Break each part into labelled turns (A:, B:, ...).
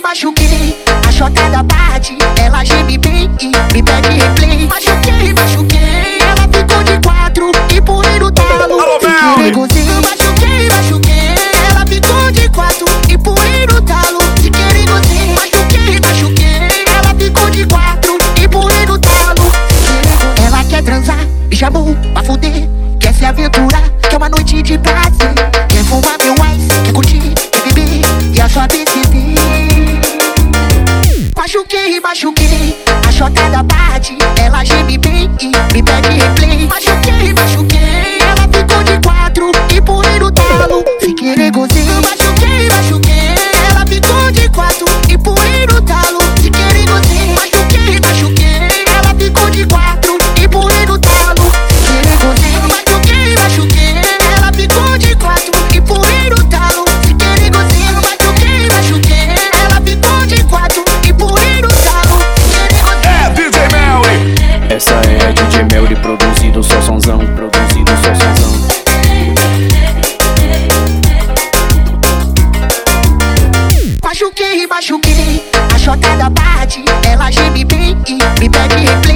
A: machuquei, a chotada bate, ela geme bem e me pede replay. Machuquei, machuquei, ela ficou de quatro e pulei no talo.
B: Alô,
A: Fiquei
B: Mel.
A: negocinho, machuquei, machuquei, ela ficou de quatro e pulei no talo. Fiquei negocinho, machuquei, machuquei, ela ficou de quatro e pulei no talo. Ela quer transar, me chamou pra fuder, quer se aventurar, quer uma noite de prazer. Quer fumar meu ice, quer curtir, quer beber e a sua decidir. Machuquei, machuquei, a chotada bate, ela geme bem e me pede replay.
B: É
C: a DJ produzido só sonzão, produzido só sonzão.
A: Machuquei, machuquei, a chotada bate, ela geme bem e me pede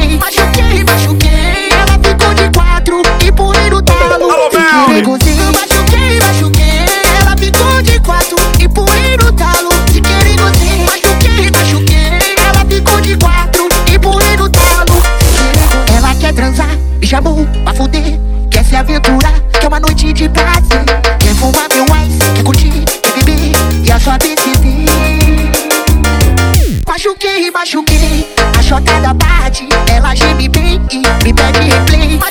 A: machuquei.
B: A
A: chocada é tarde, ela geme bem e me pede replay.